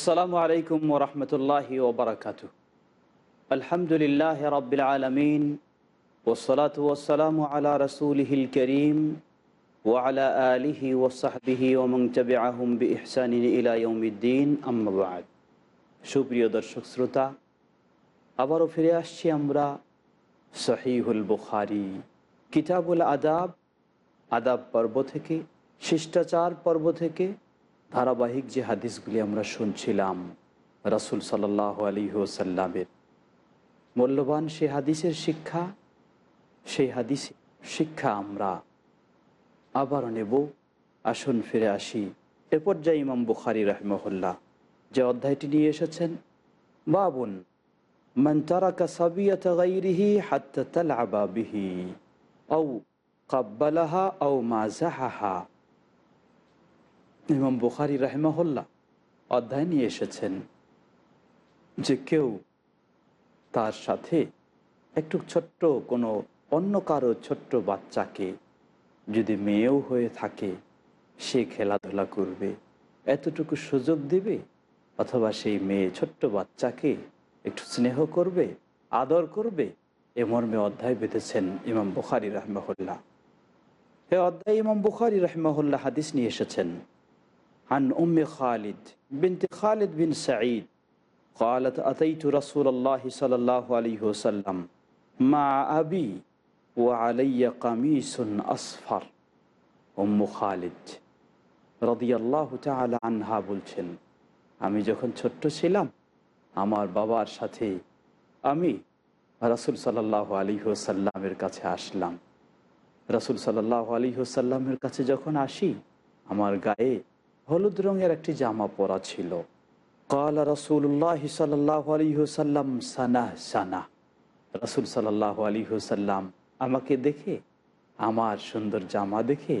আসসালামু আলাইকুম ওরহমতুল্লাহি ওবরাকাতু আলহামদুলিল্লাহ রবিল আলমিন ওসলাত ওসালাম আলা রসুলহিল করিম ওয়ালা আলিহি ওসাহবিহি ওমং চবে আহম বি ইহসানিন ইলাইউদ্দিন সুপ্রিয় দর্শক শ্রোতা, আবারও ফিরে আসছি আমরা সহিহুল বুখারি, কিতাবুল আদাব আদাব পর্ব থেকে, শিষ্টাচার পর্ব থেকে ধারাবাহিক যে হাদিসগুলি আমরা শুনছিলাম, রাসুল সাল্লাহ আলী ওসাল্লামের মূল্যবান সে হাদিসের শিক্ষা, সেই হাদিস শিক্ষা আমরা আবার নেব। আসুন ফিরে আসি। এ পর্যায়ে ইমাম বুখারি রহমহল্লা যে অধ্যায়টি নিয়ে এসেছেন, বাবুন মন্তারাকা সাবিয়াতিহি ও কাব্বালাহা ও মাজাহাহা ইমাম বুখারি রাহেমাহুল্লাহ অধ্যায় নিয়ে এসেছেন যে কেউ তার সাথে একটু ছোট্ট কোনো অন্য কারও ছোট্ট বাচ্চাকে যদি মেয়েও হয়ে থাকে, সে খেলাধুলা করবে। এতটুকু সুযোগ দেবে? অথবা সেই মেয়ে ছোট্ট বাচ্চাকে একটু স্নেহ করবে, আদর করবে? এ মর্মে অধ্যায় বেঁধেছেন ইমাম বুখারি রহমাহুল্লাহ। এ অধ্যায় ইমাম বুখারি রহমাহুল্লাহ হাদিস নিয়ে এসেছেন عن أم خالد بنت خالد بن سعيد قالت أتيت رسول الله صلى الله عليه وسلم مع أبي وعلي قميص أصفر أم خالد رضي الله تعالى عنها বলছেন আমি যখন ছোট্ট ছিলাম আমার বাবার সাথে আমি রাসুল সাল্লাহ আলী সাল্লামের কাছে আসলাম রাসুল সাল্লাহ আলী সাল্লামের কাছে যখন আসি আমার গায়ে হলুদ রঙের একটি জামা পরা ছিল। কালা রসুল্লাহ সাল্লাহ আলিহসাল্লাম সানাহ সানা রসুল সাল্লাহ আলিহসাল্লাম আমাকে দেখে, আমার সুন্দর জামা দেখে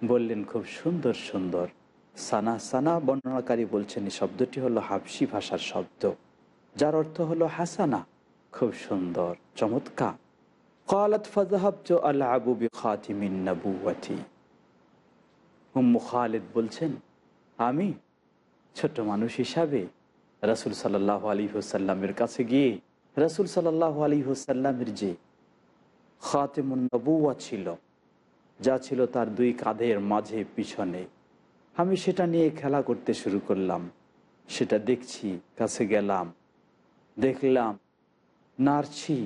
বললেন, খুব সুন্দর সুন্দর। সানা সানা? বর্ণনাকারী বলছেন, এই শব্দটি হলো হাবসি ভাষার শব্দ, যার অর্থ হলো হাসানা, খুব সুন্দর, চমৎকার। কালাত ফজাহাব আল্লাহ আবু বি খাতিমিন নবুয়াতি হুম্মু খালেদ বলছেন আমি ছোট্ট মানুষ হিসাবে রাসুল সাল্লাহ আলী হুসাল্লামের কাছে গিয়ে রাসুল সাল্লাহ আলী হুসাল্লামের যে খাতেমুন্নবুয়া ছিল, যা ছিল তার দুই কাঁধের মাঝে পিছনে, আমি সেটা নিয়ে খেলা করতে শুরু করলাম। সেটা দেখছি, কাছে গেলাম, দেখলাম, নাড়ছি,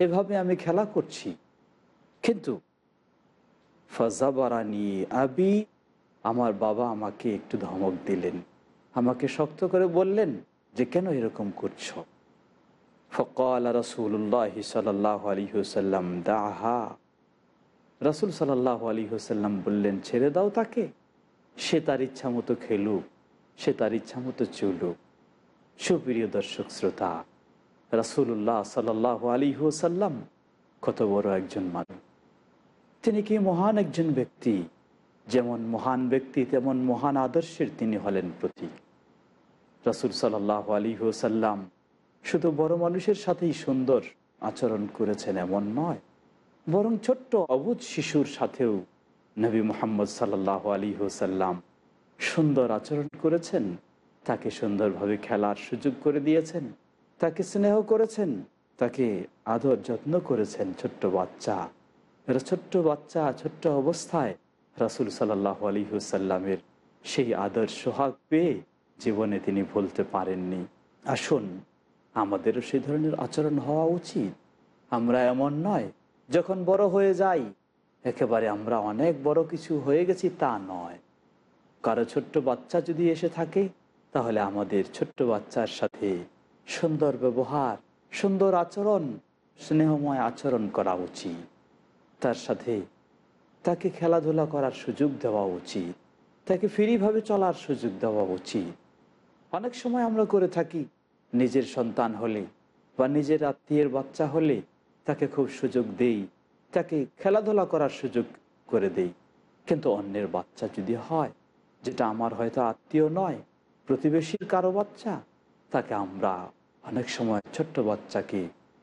এভাবে আমি খেলা করছি। কিন্তু ফজাবারা নিয়ে আবি আমার বাবা আমাকে একটু ধমক দিলেন। আমাকে শক্ত করে বললেন, যে কেন এরকম করছ? ফকাল রসুল্লাহ সাল্লাহ আলী হুসাল্লাম দাহা। রসুল সাল্লাহ আলী হুসাল্লাম বললেন, ছেড়ে দাও তাকে। সে তার ইচ্ছা মতো খেলুক, সে তার ইচ্ছা মতো চলুক। সুপ্রিয় দর্শক শ্রোতা রসুল্লাহ সাল্লাহ আলী হুসাল্লাম কত বড় একজন মানুষ। তিনি কি মহান একজন ব্যক্তি? যেমন মহান ব্যক্তি, তেমন মহান আদর্শের তিনি হলেন প্রতীক। রসুল সাল্লাহ আলী সাল্লাম শুধু বড় মানুষের সাথেই সুন্দর আচরণ করেছেন এমন নয়, বরং ছোট্ট অবুধ শিশুর সাথেও নবী মোহাম্মদ সাল্লাহ আলী সাল্লাম সুন্দর আচরণ করেছেন, তাকে সুন্দরভাবে খেলার সুযোগ করে দিয়েছেন, তাকে স্নেহ করেছেন, তাকে আদর যত্ন করেছেন ছোট্ট বাচ্চা। এরা ছোট্ট বাচ্চা, ছোট্ট অবস্থায় রাসুল সাল্লাহ আলী হুসাল্লামের সেই আদর্শ সোহাগ পেয়ে জীবনে তিনি ভুলতে পারেননি। আসুন, আমাদেরও সেই ধরনের আচরণ হওয়া উচিত। আমরা এমন নয়, যখন বড় হয়ে যাই, একেবারে আমরা অনেক বড় কিছু হয়ে গেছি তা নয়। কারও ছোট্ট বাচ্চা যদি এসে থাকে, তাহলে আমাদের ছোট্ট বাচ্চার সাথে সুন্দর ব্যবহার, সুন্দর আচরণ, স্নেহময় আচরণ করা উচিত। তার সাথে তাকে খেলাধুলা করার সুযোগ দেওয়া উচিত। তাকে ফ্রিভাবে চলার সুযোগ দেওয়া উচিত। অনেক সময় আমরা করে থাকি, নিজের সন্তান হলে বা নিজের আত্মীয়ের বাচ্চা হলে তাকে খুব সুযোগ দেই, তাকে খেলাধুলা করার সুযোগ করে দেই। কিন্তু অন্যের বাচ্চা যদি হয়, যেটা আমার হয়তো আত্মীয় নয়, প্রতিবেশীর কারও বাচ্চা, তাকে আমরা অনেক সময় ছোট্ট বাচ্চাকে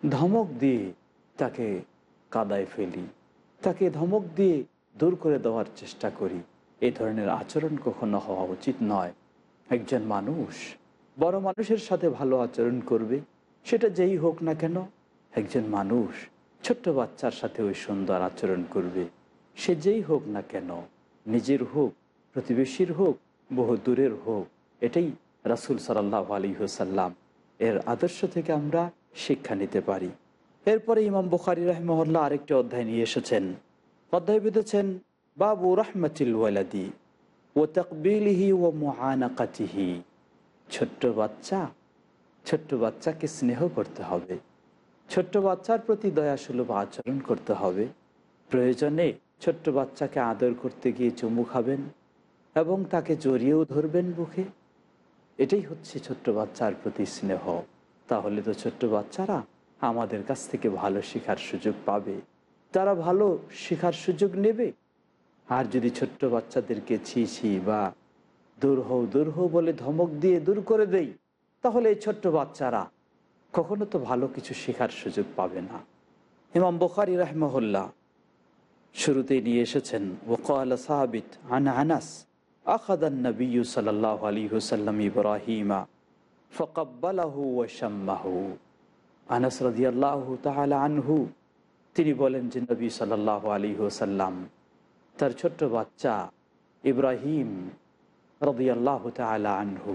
ধমক দিয়ে তাকে কাদায় ফেলি। তাকে ধমক দিয়ে দূর করে দেওয়ার চেষ্টা করি। এই ধরনের আচরণ কখনো হওয়া উচিত নয়। একজন মানুষ বড় মানুষের সাথে ভালো আচরণ করবে, সেটা যেই হোক না কেন, একজন মানুষ ছোট্ট বাচ্চার সাথে ওই সুন্দর আচরণ করবে। সে যেই হোক না কেন, নিজের হোক, প্রতিবেশীর হোক, বহু দূরের হোক, এটাই রাসুল সাল্লাহ আলী হুসাল্লাম এর আদর্শ থেকে আমরা শিক্ষা নিতে পারি। এরপরে ইমাম বুখারি রহমহল্লা আরেকটি অধ্যায় নিয়ে এসেছেন। অধ্যায় বেঁধেছেন, বাবু রহমতুল ওয়ালাদি ও তকবিলিহি ও মহানাকাতিহি ছোট্ট বাচ্চা, ছোট্ট বাচ্চাকে স্নেহ করতে হবে। ছোট্ট বাচ্চার প্রতি দয়াসুলভ আচরণ করতে হবে। প্রয়োজনে ছোট্ট বাচ্চাকে আদর করতে গিয়ে চুমু খাবেন এবং তাকে জড়িয়েও ধরবেন বুকে। এটাই হচ্ছে ছোট্ট বাচ্চার প্রতি স্নেহ। তাহলে তো ছোট্ট বাচ্চারা আমাদের কাছ থেকে ভালো শেখার সুযোগ পাবে। তারা ভালো শেখার সুযোগ নেবে। আর যদি ছোট্ট বাচ্চাদেরকে ছি বা দূর হও দূর হও বলে ধমক দিয়ে দূর করে দেই, তাহলে এই ছোট্ট বাচ্চারা কখনো তো ভালো কিছু শেখার সুযোগ পাবে না। ইমাম বখারি রহমহল্লা শুরুতেই নিয়ে এসেছেন ওকাল সাহাবিত আন আনাস আখাদান নবী সাল্লাহ আলী হুসাল্লাম ইব্রাহিমা ফকাব্বালাহু ওয়াশাম্মাহু আনাস রাদিয়াল্লাহু তাআলা আনহু তিনি বলেন যে নবী সাল্লাহ আলী হুসাল্লাম তার ছোট্ট বাচ্চা ইব্রাহিম রদিয়াল্লাহ তালা আনহু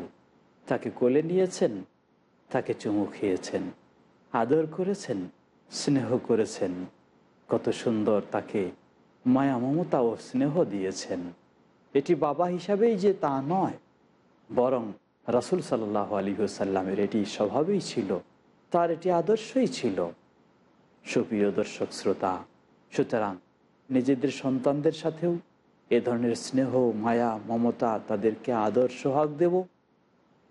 তাকে কোলে নিয়েছেন, তাকে চুমু খেয়েছেন, আদর করেছেন, স্নেহ করেছেন, কত সুন্দর তাকে মায়া, মমতা ও স্নেহ দিয়েছেন। এটি বাবা হিসাবেই যে তা নয়, বরং রাসুল সাল্লাহ আলী হুসাল্লামের এটি স্বভাবেই ছিল, তার এটি আদর্শই ছিল। সুপ্রিয় দর্শক শ্রোতা, সুতরাং নিজেদের সন্তানদের সাথেও এ ধরনের স্নেহ, মায়া, মমতা তাদেরকে আদর, সোহাগ দেব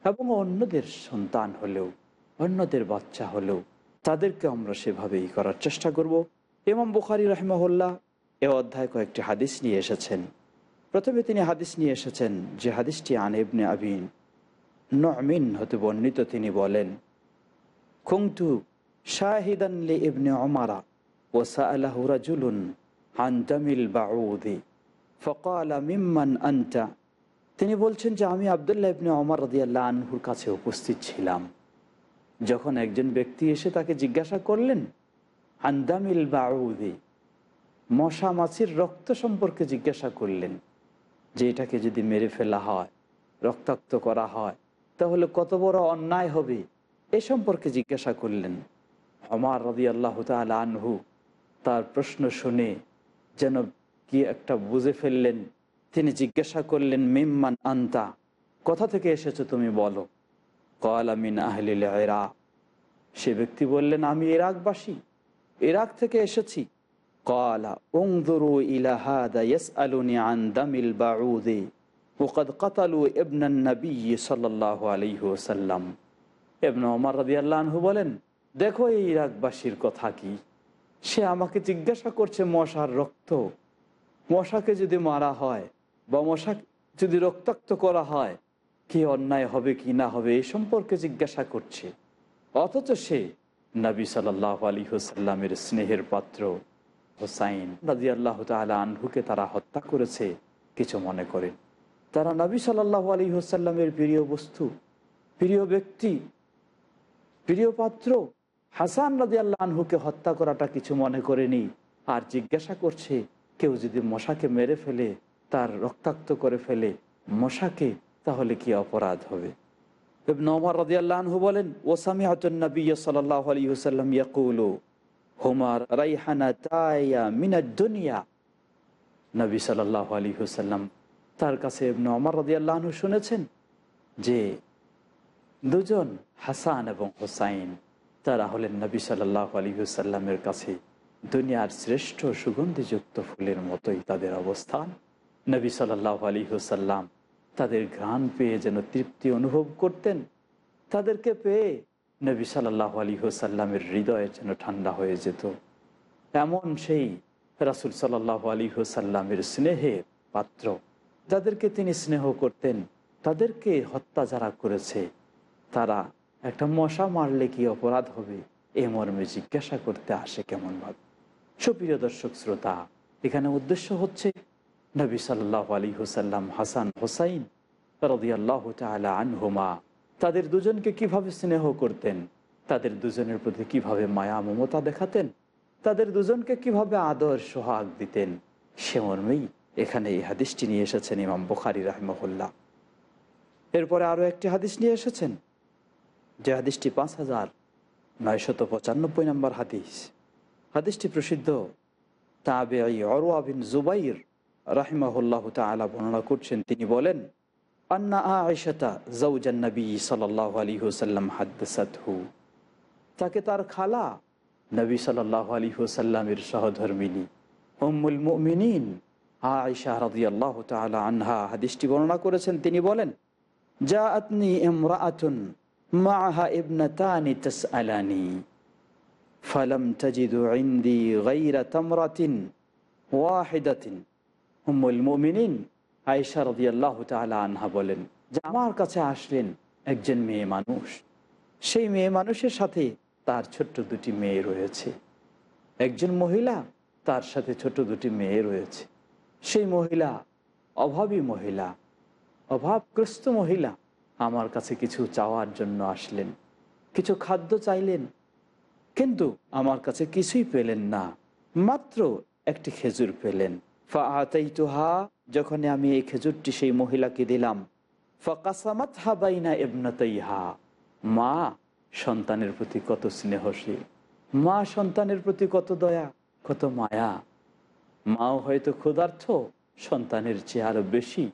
এবং অন্যদের সন্তান হলেও, অন্যদের বাচ্চা হলেও তাদেরকে আমরা সেভাবেই করার চেষ্টা করব। ইমাম বুখারি রহমহল্লা এ অধ্যায় কয়েকটি হাদিস নিয়ে এসেছেন। প্রথমে তিনি হাদিস নিয়ে এসেছেন যে হাদিসটি আনেবনে আবিন নমিন হতে বর্ণিত তিনি বলেন খুংতু ইবনে অমারা তিনি বলছেন যে, আমি আবদুল্লাহ ইবনে অমর রদিয়াল্লাহ আনহুর কাছে উপস্থিত ছিলাম। যখন একজন ব্যক্তি এসে তাকে জিজ্ঞাসা করলেন আন্দামিল বাউদি? মশা মাছির রক্ত সম্পর্কে জিজ্ঞাসা করলেন, যে এটাকে যদি মেরে ফেলা হয়, রক্তাক্ত করা হয়, তাহলে কত বড় অন্যায় হবে? এ সম্পর্কে জিজ্ঞাসা করলেন। অমার রদি আল্লাহ তাল আনহু তার প্রশ্ন শুনে যেন কি একটা বুঝে ফেললেন? তিনি জিজ্ঞাসা করলেন, মিম্মান আন্তা? কোথা থেকে এসেছ তুমি বলো? কলামিন আহলিল এরা সে ব্যক্তি বললেন, আমি ইরাকবাসী। ইরাক থেকে এসেছি। কলা ইলাহাদা দামিল ওকদ সাল্লাম বলেন দেখো এই ইরাকবাসীর কথা কি? সে আমাকে জিজ্ঞাসা করছে, মশার রক্ত। মশাকে যদি মারা হয় বা মশা যদি রক্তাক্ত করা হয়, কি অন্যায় হবে কি না হবে এই সম্পর্কে জিজ্ঞাসা করছে। অথচ সে নবী সাল্লাহ আলী হুসাল্লামের স্নেহের পাত্র হোসাইন রাজি আল্লাহ তালা আনহুকে তারা হত্যা করেছে কিছু মনে করেন তারা নবী সাল্লাহ আলী হুসাল্লামের প্রিয় বস্তু, প্রিয় ব্যক্তি, প্রিয় পাত্র হাসান রাজি আনহুকে হত্যা করাটা কিছু মনে করেনি। আর জিজ্ঞাসা করছে, কেউ যদি মশাকে মেরে ফেলে, তার রক্তাক্ত করে ফেলে মশাকে, তাহলে কি অপরাধ হবে? নমর রাজিয়াল্লাহু বলেন ওসামি নবী সাল্লাহ আলী হুসাল্লাম ইয়াকুলু হুমার রাইহানা তাইয়া মিনা দুনিয়া। নবী সাল্লাহ আলী হুসাল্লাম তার কাছে নমর রাজিয়াল্লাহু শুনেছেন যে, দুজন হাসান এবং হোসাইন তারা হলেন নবী সাল্লাহ আলী হুসাল্লামের কাছে দুনিয়ার শ্রেষ্ঠ সুগন্ধিযুক্ত ফুলের মতোই তাদের অবস্থান। নবী সাল্লাহ আলী হুসাল্লাম তাদের ঘ্রাণ পেয়ে যেন তৃপ্তি অনুভব করতেন। তাদেরকে পেয়ে নবী সাল্লাহ আলী হুসাল্লামের হৃদয়ে যেন ঠান্ডা হয়ে যেত। এমন সেই রাসুল সাল্লাহ আলী হুসাল্লামের স্নেহের পাত্র যাদেরকে তিনি স্নেহ করতেন, তাদেরকে হত্যা যারা করেছে, তারা একটা মশা মারলে কি অপরাধ হবে? এ মর্মে জিজ্ঞাসা করতে আসে কেমন ভাবে সুপ্রিয় দর্শক শ্রোতা, এখানে উদ্দেশ্য হচ্ছে নবী সাল্লাহ আলী হুসাল্লাম হাসান, হোসাইন রদিয়াল্লাহ তালা আনহুমা, তাদের দুজনকে কীভাবে স্নেহ করতেন? তাদের দুজনের প্রতি কীভাবে মায়া, মমতা দেখাতেন? তাদের দুজনকে কীভাবে আদর, সোহাগ দিতেন? সে মর্মেই এখানে এই হাদিসটি নিয়ে এসেছেন ইমাম বুখারি রাহমহুল্লাহ। এরপরে আরও একটি হাদিস নিয়ে এসেছেন। যে হাদিসটি পাঁচ হাজার নয়শত পঁচানব্বই নম্বর হাদিস। হাদিসটি প্রসিদ্ধ। তাবে অরোয়া বিন জুবাইর রাহিমাহুল্লাহ তালা বর্ণনা করছেন। তিনি বলেন, আন্না আয়সাতা জৌজান নবী সাল্লাহ আলী হুসাল্লাম হাদ্দাসাতহু। তাকে তার খালা নবী সাল্লাহ আলী হুসাল্লামের সহধর্মিনী। উম্মুল মুমিনিন আয়সা রাদি আল্লাহ তালা আনহা হাদিসটি বর্ণনা করেছেন। তিনি বলেন যা আতনি ইমরাআতুন আনহা বলেন আমার কাছে আসলেন একজন মেয়ে মানুষ। সেই মেয়ে মানুষের সাথে তার ছোট্ট দুটি মেয়ে রয়েছে। একজন মহিলা তার সাথে ছোট দুটি মেয়ে রয়েছে। সেই মহিলা অভাবী মহিলা, অভাবগ্রস্ত মহিলা আমার কাছে কিছু চাওয়ার জন্য আসলেন। কিছু খাদ্য চাইলেন, কিন্তু আমার কাছে কিছুই পেলেন না। মাত্র একটি খেজুর পেলেন। হা যখন আমি এই খেজুরটি সেই মহিলাকে দিলাম ফকাসামাত হা বাইনা এবনাতাইহা মা সন্তানের প্রতি কত স্নেহশীল। মা সন্তানের প্রতি কত দয়া, কত মায়া। মাও হয়তো ক্ষুধার্থ, সন্তানের চেয়ে আরও বেশি।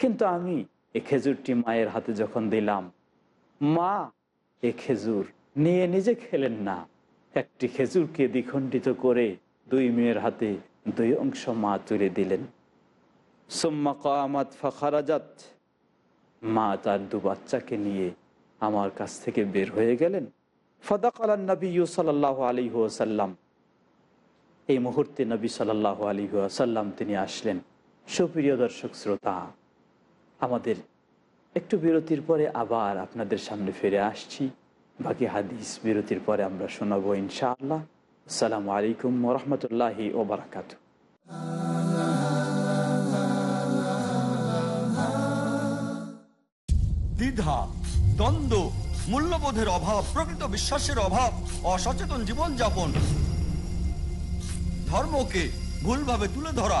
কিন্তু আমি এ খেজুরটি মায়ের হাতে যখন দিলাম, মা, এ খেজুর নিয়ে নিজে খেলেন না। একটি খেজুরকে দ্বিখণ্ডিত করে দুই মেয়ের হাতে দুই অংশ মা তুলে দিলেন। সোম্মা কামাত ফাখারাজাত। মা তার দু বাচ্চাকে নিয়ে আমার কাছ থেকে বের হয়ে গেলেন। ফদাক আল্লাহ নবী সাল্লাহ আলী সাল্লাম এই মুহূর্তে নবী সাল্লাহ আলী সাল্লাম তিনি আসলেন। সুপ্রিয় দর্শক, শ্রোতা আমাদের একটু বিরতির পরে আবার আপনাদের সামনে ফিরে আসছি। বাকি হাদিস বিরতির পরে আমরা শোনাবো ইনশাআল্লাহ। আসসালামু আলাইকুম রহমতুল্লাহি ওবরাকাত দ্বিধা, দ্বন্দ্ব, মূল্যবোধের অভাব, প্রকৃত বিশ্বাসের অভাব, অসচেতন জীবনযাপন, ধর্মকে ভুলভাবে তুলে ধরা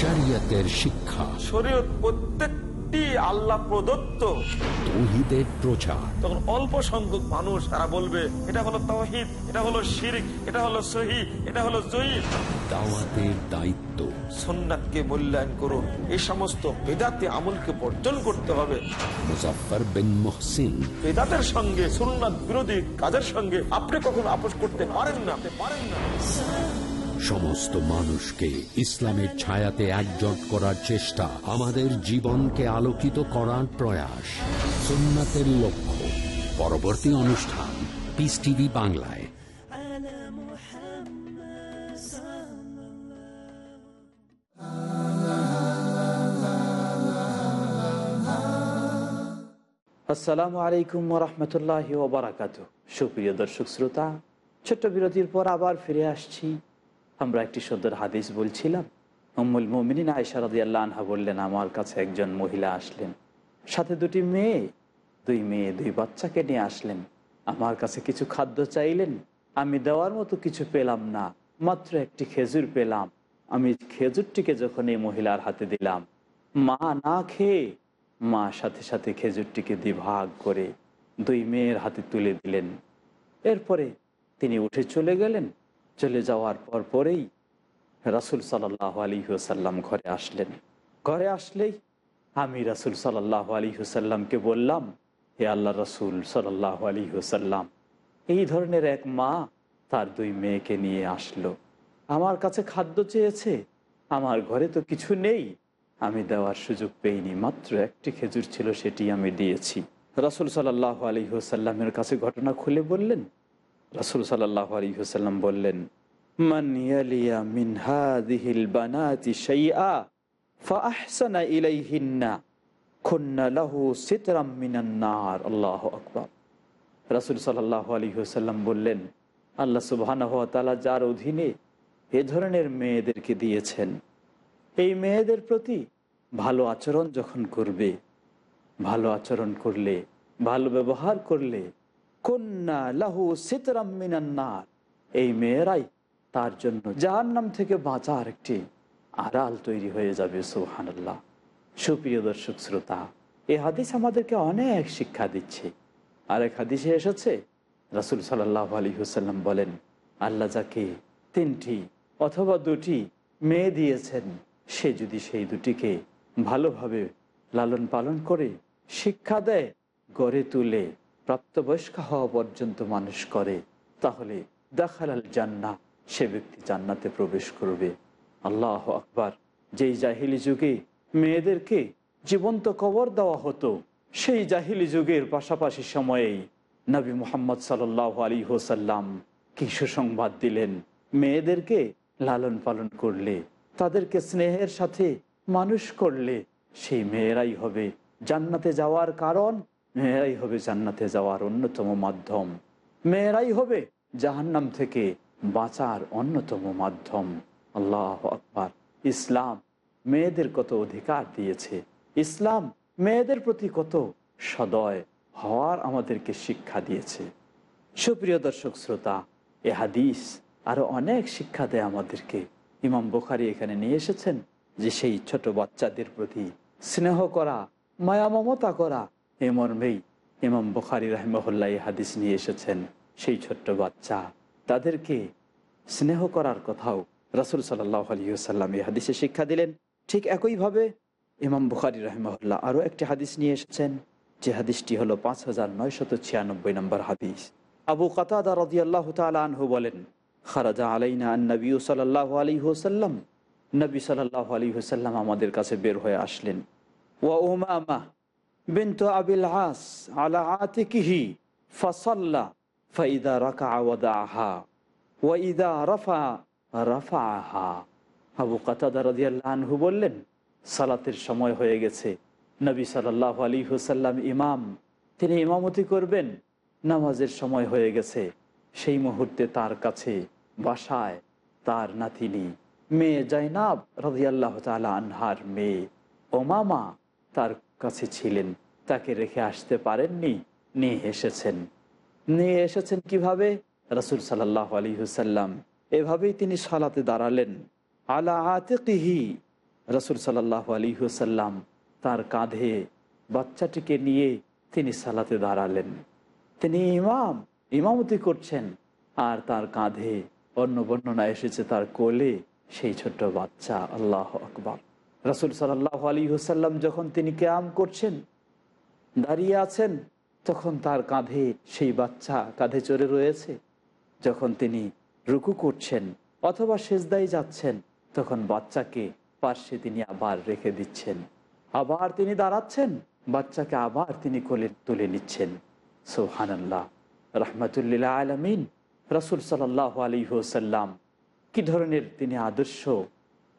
শরিয়তের শিক্ষা। শরীয়ত প্রত্যেকটি আল্লাহ প্রদত্ত। তৌহিদের প্রচার। তখন অল্প সংখ্যক মানুষ তারা বলবে এটা হলো তহিদ এটা হলো শিরিক এটা হলো সহি এটা হলো জয়ীফ। দাওয়াতের দায়িত্ব। মূল্যায়ন করুন। এই সমস্ত বেদাতে আমলকে বর্জন করতে হবে। মুজফার বিন মুহসিন। বেদাতের সঙ্গে সুন্নাত বিরোধী কাজের সঙ্গে আপনি কখনো আপোষ করতে পারেন না পারেন না। সমস্ত মানুষকে ইসলামের ছায়াতে একজট করার চেষ্টা আমাদের জীবনকে আলোকিত করার প্রয়াস। সুন্নাতের লক্ষ্য। পরবর্তী অনুষ্ঠান পিস টিভি বাংলায়। আসসালামু আলাইকুম রহমতুল্লাহ ওবরাকাত সুপ্রিয় দর্শক, শ্রোতা, ছোট্ট বিরতির পর আবার ফিরে আসছি। আমরা একটি সুন্দর হাদিস বলছিলাম। উম্মুল মোমিনিন আয়সা রাদি আল্লাহ আনহা বললেন, আমার কাছে একজন মহিলা আসলেন। সাথে দুটি মেয়ে, দুই মেয়ে, দুই বাচ্চাকে নিয়ে আসলেন। আমার কাছে কিছু খাদ্য চাইলেন, আমি দেওয়ার মতো কিছু পেলাম না, মাত্র একটি খেজুর পেলাম। আমি খেজুরটিকে যখন এই মহিলার হাতে দিলাম, মা না খেয়ে, মা সাথে সাথে খেজুরটিকে দিভাগ করে দুই মেয়ের হাতে তুলে দিলেন। এরপরে তিনি উঠে চলে গেলেন চলে যাওয়ার পর পরেই রাসুল সাল্লাহ আলী হুসাল্লাম ঘরে আসলেন। ঘরে আসলেই আমি রাসুল সাল্লাহ আলী হুসাল্লামকে বললাম, হে আল্লাহ রসুল সাল্লাহ আলী হুসাল্লাম এই ধরনের এক মা তার দুই মেয়েকে নিয়ে আসলো। আমার কাছে খাদ্য চেয়েছে, আমার ঘরে তো কিছু নেই, আমি দেওয়ার সুযোগ পেইনি, মাত্র একটি খেজুর ছিল সেটি আমি দিয়েছি। রাসুল সাল্লাহ আলী হুসাল্লামের কাছে ঘটনা খুলে বললেন রাসুল সাল্লাহ আলী হুসাল্লাম বললেন, মান ইয়ালিয়া মিন হাদিহিল বানাতি লাহু সিতরাম মিনান নার। আল্লাহু বললেন, আল্লাহ ওয়া যার অধীনে এ ধরনের মেয়েদেরকে দিয়েছেন, এই মেয়েদের প্রতি ভালো আচরণ যখন করবে, ভালো আচরণ করলে, ভালো ব্যবহার করলে কন্যা লাহু সিতরাম মিনান নার। এই মেয়েরাই তার জন্য জাহান্নাম থেকে বাঁচার একটি আড়াল তৈরি হয়ে যাবে সুহানাল্লাহ সুপ্রিয় দর্শক শ্রোতা, এ হাদিস আমাদেরকে অনেক শিক্ষা দিচ্ছে। আরেক হাদিসে এসেছে, রাসুল সাল্লাহ আলী হুসাল্লাম বলেন, আল্লাহ যাকে তিনটি অথবা দুটি মেয়ে দিয়েছেন, সে যদি সেই দুটিকে ভালোভাবে লালন পালন করে শিক্ষা দেয়, গড়ে তুলে প্রাপ্তবয়স্ক হওয়া পর্যন্ত মানুষ করে, তাহলে দেখালাল জান্না সে ব্যক্তি জান্নাতে প্রবেশ করবে। আল্লাহ আকবার। যেই জাহিলি যুগে মেয়েদেরকে জীবন্ত কবর দেওয়া হতো, সেই জাহিলি যুগের পাশাপাশি সময়েই নবী মোহাম্মদ সাল আলী হোসাল্লাম কি সুসংবাদ দিলেন? মেয়েদেরকে লালন পালন করলে, তাদেরকে স্নেহের সাথে মানুষ করলে, সেই মেয়েরাই হবে জান্নাতে যাওয়ার কারণ মেয়েরাই হবে জান্নাতে যাওয়ার অন্যতম মাধ্যম। মেয়েরাই হবে জাহান্নাম থেকে বাঁচার অন্যতম মাধ্যম। আল্লাহ আকবার। ইসলাম মেয়েদের কত অধিকার দিয়েছে? ইসলাম মেয়েদের প্রতি কত সদয় হওয়ার আমাদেরকে শিক্ষা দিয়েছে। সুপ্রিয় দর্শক শ্রোতা, এ হাদিস আরও অনেক শিক্ষা দেয় আমাদেরকে। ইমাম বোখারি এখানে নিয়ে এসেছেন যে সেই ছোট বাচ্চাদের প্রতি স্নেহ করা, মায়া মমতা করা এ মর্মেই ইমাম বুখারি রাহমহল্লা এই হাদিস নিয়ে এসেছেন, সেই ছোট্ট বাচ্চা। তাদেরকে স্নেহ করার কথাও রাসুল সাল্লাহ আলহিউসাল্লাম এই হাদিসে শিক্ষা দিলেন। ঠিক একইভাবে ইমাম বুখারি রহমহল্লা আরও একটি হাদিস নিয়ে এসেছেন, যে হাদিসটি হলো পাঁচ হাজার নয়শত ছিয়ানব্বই নম্বর হাদিস। আবু কাতাদা রদিয়াল্লাহ আনহু বলেন, খারাজা আলাইনা নবী সাল্লাহ আলী হুসাল্লাম নবী সাল্লাহ আলী হুসাল্লাম আমাদের কাছে বের হয়ে আসলেন। ওয়া উমামা বিন্তু আবিল আস আলা আতিকিহি ফাসাল্লা ফাইদা রাকা ওয়াদাহা ওয়াইদা রাফা রাফা আহা আবু কাতাদা রদিয়াল্লাহ আনহু বললেন, সালাতের সময় হয়ে গেছে। নবী সাল্লাহ আলী হুসাল্লাম ইমাম, তিনি ইমামতি করবেন, নামাজের সময় হয়ে গেছে। সেই মুহূর্তে তার কাছে বাসায় তার নাতিনি, মেয়ে জাইনাব রাজিয়াল্লাহ তালা আনহার মেয়ে ওমামা তার কাছে ছিলেন। তাকে রেখে আসতে পারেননি, নিয়ে এসেছেন। নিয়ে এসেছেন কীভাবে? রসুল সাল্লাহ আলী হুসাল্লাম এভাবেই তিনি সালাতে দাঁড়ালেন। আলা আতেকিহি, রসুল সাল্লাহ আলী হুসাল্লাম তার কাঁধে বাচ্চাটিকে নিয়ে তিনি সালাতে দাঁড়ালেন। তিনি ইমাম, ইমামতি করছেন। আর তার কাঁধে অন্য বর্ণনা এসেছে, তার কোলে সেই ছোট্ট বাচ্চা, আল্লাহ আকবর। রসুল সাল্লাহ আলী হুসাল্লাম যখন তিনি ক্যাম করছেন, দাঁড়িয়ে আছেন, তখন তার কাঁধে সেই বাচ্চা কাঁধে চড়ে রয়েছে। যখন তিনি রুকু করছেন অথবা সেজদাই যাচ্ছেন, তখন বাচ্চাকে পার্শ্বে তিনি আবার রেখে দিচ্ছেন। আবার তিনি দাঁড়াচ্ছেন, বাচ্চাকে আবার তিনি কোলে তুলে নিচ্ছেন। সোহানাল্লাহ রহমতুল্লিল্লা আলমিন। রসুল সাল্লাহ আলী হোসাল্লাম কি ধরনের তিনি আদর্শ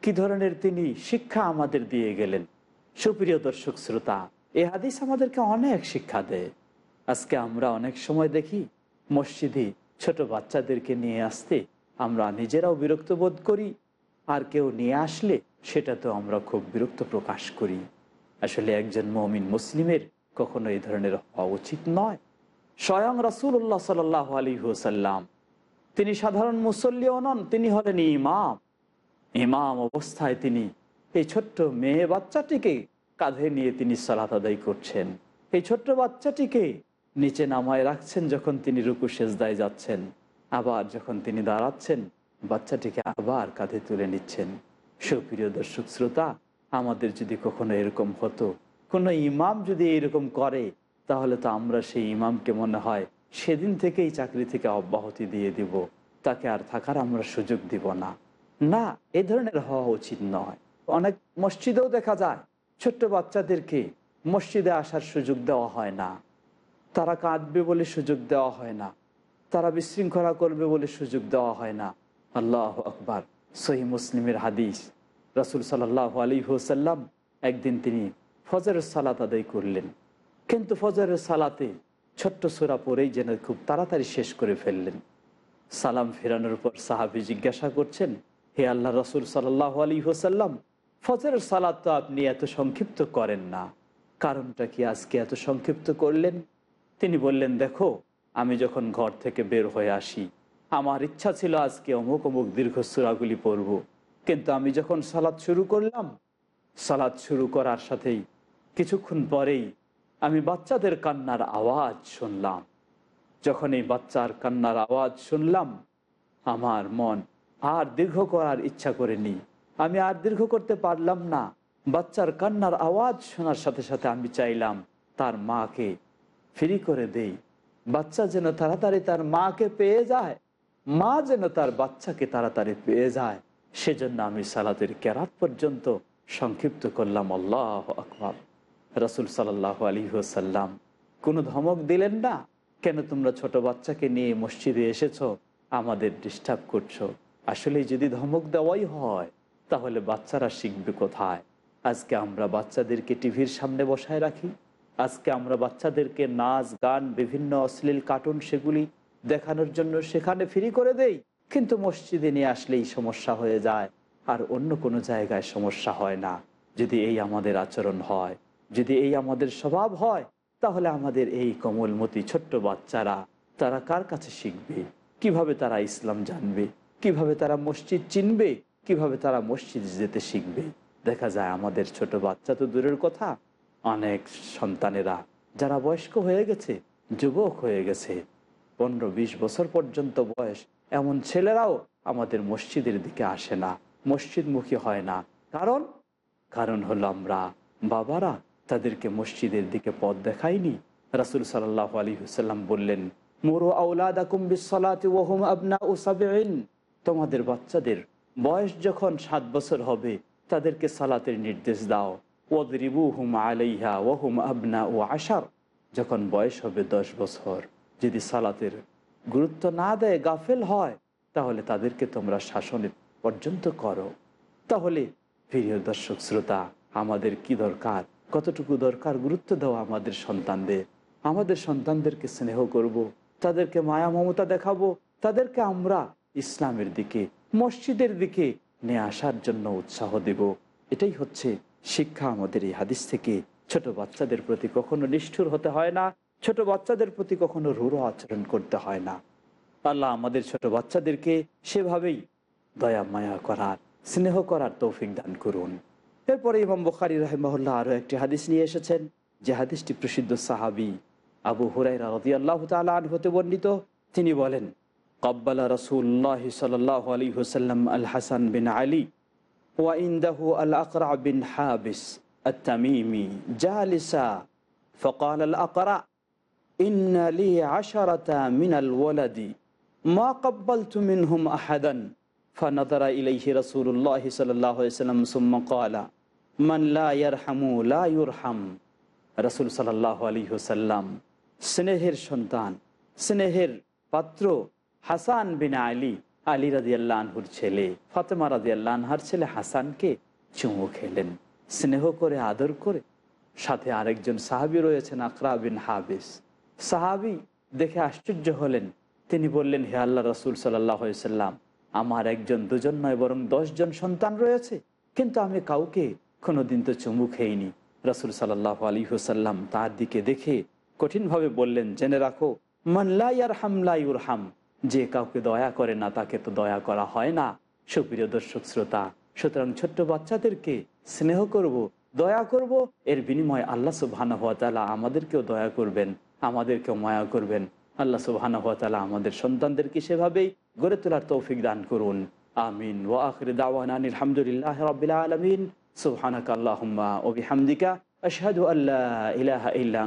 কি ধরনের তিনি শিক্ষা আমাদের দিয়ে গেলেন? সুপ্রিয় দর্শক শ্রোতা, এ হাদিস আমাদেরকে অনেক শিক্ষা দেয়। আজকে আমরা অনেক সময় দেখি মসজিদে ছোট বাচ্চাদেরকে নিয়ে আসতে আমরা নিজেরাও বিরক্ত বোধ করি, আর কেউ নিয়ে আসলে সেটা তো আমরা খুব বিরক্ত প্রকাশ করি। আসলে একজন মমিন মুসলিমের কখনো এই ধরনের হওয়া উচিত নয়। স্বয়ং রাসুল্লাহ সাল আলী হুসাল্লাম তিনি সাধারণ মুসল্লিও নন, তিনি হলেন ইমাম। ইমাম অবস্থায় তিনি এই ছোট্ট মেয়ে বাচ্চাটিকে কাঁধে নিয়ে তিনি সালাত আদায় করছেন। এই ছোট্ট বাচ্চাটিকে নিচে নামায় রাখছেন যখন তিনি রুকু সেজদায় যাচ্ছেন। আবার যখন তিনি দাঁড়াচ্ছেন, বাচ্চাটিকে আবার কাঁধে তুলে নিচ্ছেন। সুপ্রিয় দর্শক শ্রোতা, আমাদের যদি কখনো এরকম হতো, কোনো ইমাম যদি এরকম করে, তাহলে তো আমরা সেই ইমামকে মনে হয় সেদিন থেকেই চাকরি থেকে অব্যাহতি দিয়ে দিব। তাকে আর থাকার আমরা সুযোগ দিব না। না, এ ধরনের হওয়া উচিত নয়। অনেক মসজিদেও দেখা যায়, ছোট্ট বাচ্চাদেরকে মসজিদে আসার সুযোগ দেওয়া হয় না। তারা কাঁদবে বলে সুযোগ দেওয়া হয় না। তারা বিশৃঙ্খলা করবে বলে সুযোগ দেওয়া হয় না। আল্লাহ আকবার। সহি মুসলিমের হাদিস। রাসুল সাল্লাহ আলী হুসাল্লাম একদিন তিনি ফজরের সালাত আদায় করলেন। কিন্তু ফজরের সালাতে ছোট্ট সোরা পরেই যেন খুব তাড়াতাড়ি শেষ করে ফেললেন। সালাম ফেরানোর পর সাহাবি জিজ্ঞাসা করছেন হে আল্লাহ রসুল সাল্লাহ আলী হোসাল্লাম ফজরের সালাদ তো আপনি এত সংক্ষিপ্ত করেন না। কারণটা কি আজকে এত সংক্ষিপ্ত করলেন? তিনি বললেন, দেখো, আমি যখন ঘর থেকে বের হয়ে আসি, আমার ইচ্ছা ছিল আজকে অমুক অমুক দীর্ঘ সুরাগুলি পড়ব। কিন্তু আমি যখন সালাদ শুরু করলাম সালাদ শুরু করার সাথেই কিছুক্ষণ পরেই আমি বাচ্চাদের কান্নার আওয়াজ শুনলাম। যখন এই বাচ্চার কান্নার আওয়াজ শুনলাম, আমার মন আর দীর্ঘ করার ইচ্ছা করেনি। আমি আর দীর্ঘ করতে পারলাম না। বাচ্চার কান্নার আওয়াজ শোনার সাথে সাথে আমি চাইলাম, তার মাকে ফ্রি করে দেই। বাচ্চা যেন তাড়াতাড়ি তার মাকে পেয়ে যায়, মা যেন তার বাচ্চাকে তাড়াতাড়ি পেয়ে যায়। সেজন্য আমি সালাতের কেরাত পর্যন্ত সংক্ষিপ্ত করলাম। আল্লাহ আকবর। রসুল সাল্লাহ আলী সাল্লাম কোনো ধমক দিলেন না? কেন তোমরা ছোট বাচ্চাকে নিয়ে মসজিদে এসেছ? আমাদের ডিস্টার্ব করছ। আসলে যদি ধমক দেওয়াই হয়, তাহলে বাচ্চারা শিখবে কোথায়? আজকে আমরা বাচ্চাদেরকে টিভির সামনে বসায় রাখি। আজকে আমরা বাচ্চাদেরকে নাচ, গান, বিভিন্ন অশ্লীল কার্টুন সেগুলি দেখানোর জন্য সেখানে ফ্রি করে দেই। কিন্তু মসজিদে নিয়ে আসলেই সমস্যা হয়ে যায়। আর অন্য কোনো জায়গায় সমস্যা হয় না। যদি এই আমাদের আচরণ হয়, যদি এই আমাদের স্বভাব হয়, তাহলে আমাদের এই কমলমতি ছোট্ট বাচ্চারা তারা কার কাছে শিখবে? কীভাবে তারা ইসলাম জানবে? কীভাবে তারা মসজিদ চিনবে, কীভাবে তারা মসজিদ যেতে শিখবে। দেখা যায় আমাদের ছোট বাচ্চা তো দূরের কথা, অনেক সন্তানেরা যারা বয়স্ক হয়ে গেছে, যুবক হয়ে গেছে, পনেরো বিশ বছর পর্যন্ত বয়স, এমন ছেলেরাও আমাদের মসজিদের দিকে আসে না, মসজিদমুখী হয় না। কারণ? কারণ হলো আমরা বাবারা তাদেরকে মসজিদের দিকে পথ দেখাইনি। রাসুল সাল্লাহ আলী হুসাল্লাম বললেন, মোরো আউলাদ ওহম আবনা ও তোমাদের বাচ্চাদের বয়স যখন সাত বছর হবে, তাদেরকে সালাতের নির্দেশ দাও। ওদরিবু হুম আলাইহা ওহুম আবনা ও আশার। যখন বয়স হবে দশ বছর, যদি সালাতের গুরুত্ব না দেয়, গাফেল হয়, তাহলে তাদেরকে তোমরা শাসনের পর্যন্ত করো। তাহলে, প্রিয় দর্শক শ্রোতা, আমাদের কি দরকার? কতটুকু দরকার গুরুত্ব দেওয়া আমাদের সন্তানদের? আমাদের সন্তানদেরকে স্নেহ করব। তাদেরকে মায়া মমতা দেখাবো, তাদেরকে আমরা ইসলামের দিকে, মসজিদের দিকে নিয়ে আসার জন্য উৎসাহ দেব। এটাই হচ্ছে শিক্ষা আমাদের এই হাদিস থেকে। ছোট বাচ্চাদের প্রতি কখনো নিষ্ঠুর হতে হয় না, ছোট বাচ্চাদের প্রতি কখনো রূঢ় আচরণ করতে হয় না। আল্লাহ আমাদের ছোট বাচ্চাদেরকে সেভাবেই দয়া, মায়া করার, স্নেহ করার তৌফিক দান করুন। এরপরে ইমাম বুখারি রহমহল্লা আরও একটি হাদিস নিয়ে এসেছেন, যে হাদিসটি প্রসিদ্ধ সাহাবি আবু হুরাইরা রদি আল্লাহ তালান হতে বর্ণিত। তিনি বলেন কব্বালা রসুল্লাহ সাল্লাহ আলী হুসাল্লাম আল হাসান বিন আলী ওয়াইন্দাহু আল আকরা বিন হাবিস التميمي جالسا فقال الأقرأ إن لي عشرة من الولد ما قبلت منهم أحدا فنظر إليه رسول الله صلى الله عليه وسلم ثم قال من لا يرحم لا يرحم রসুল সাল্লাহ আলী হুসাল্লাম স্নেহের সন্তান স্নেহের পাত্র হাসান বিন আলী আলী রাজি আল্লাহর ছেলে, ফাতেমা রাজি আল্লাহার ছেলে হাসানকে চুমু খেলেন, স্নেহ করে, আদর করে। সাথে আরেকজন সাহাবি রয়েছেন, আকরা বিন হাবিস। সাহাবি দেখে আশ্চর্য হলেন। তিনি বললেন, হে আল্লাহ রসুল সাল্লাম, আমার একজন, দুজন নয়, বরং জন সন্তান রয়েছে। কিন্তু আমি কাউকে কোনোদিন তো চুমু খেইনি। রসুল সাল্লাহ আলী হুসাল্লাম তার দিকে দেখে কঠিনভাবে বললেন, জেনে রাখো মানলাইয়ার হামলাইউর হাম যে কাউকে দয়া করে না, তাকে তো দয়া করা হয় না। সুপ্রিয় দর্শক শ্রোতা, সুতরাং ছোট্ট বাচ্চাদেরকে স্নেহ করব, দয়া করব, এর বিনিময়ে আল্লাহ সুবহান হাত আমাদেরকেও দয়া করবেন, আমাদেরকেও মায়া করবেন। আল্লাহ সুবহান হাত আমাদের সন্তানদেরকে সেভাবেই গড়ে তোলার তৌফিক দান করুন। আমিন। ও আখির দাওয়ান আলহামদুলিল্লাহ আলমিন। সুবহানাক আল্লাহুম্মা ও বিহামদিকা। আশহাদু আল্লা ইলাহা ইল্লা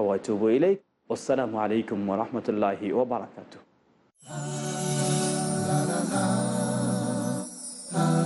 ওয়া আসসালামু আলাইকুম ওয়া রাহমাতুল্লাহি ওয়া বারাকাতুহু। La, la, la,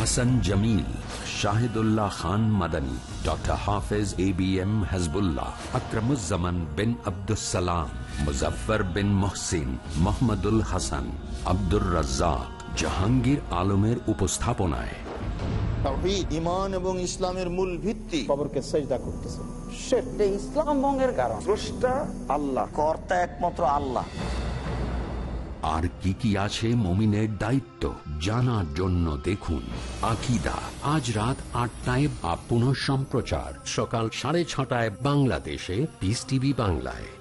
Hasan Jamil Shahidullah Khan Madani doctor Hafez A B M Hasbullah Akramuzzaman bin Abdussalam Muzaffar bin Mohsin Mohammadul Hasan Abdur Razzaq Jahangir আলমের উপস্থাপনায়। ইমান এবং ইসলামের মূল ভিত্তি। কবরকে সেজদা করতেছে। সেটা ইসলাম ভঙ্গের কারণ। স্রষ্টা আল্লাহ কর্তা একমাত্র আল্লাহ। আর কি কি আছে মমিনের দায়িত্ব জানার জন্য দেখুন। আকিদা, আজ রাত আটটায় বা সম্প্রচার সকাল সাড়ে ছটায় বাংলাদেশে পিস টিভি বাংলায়।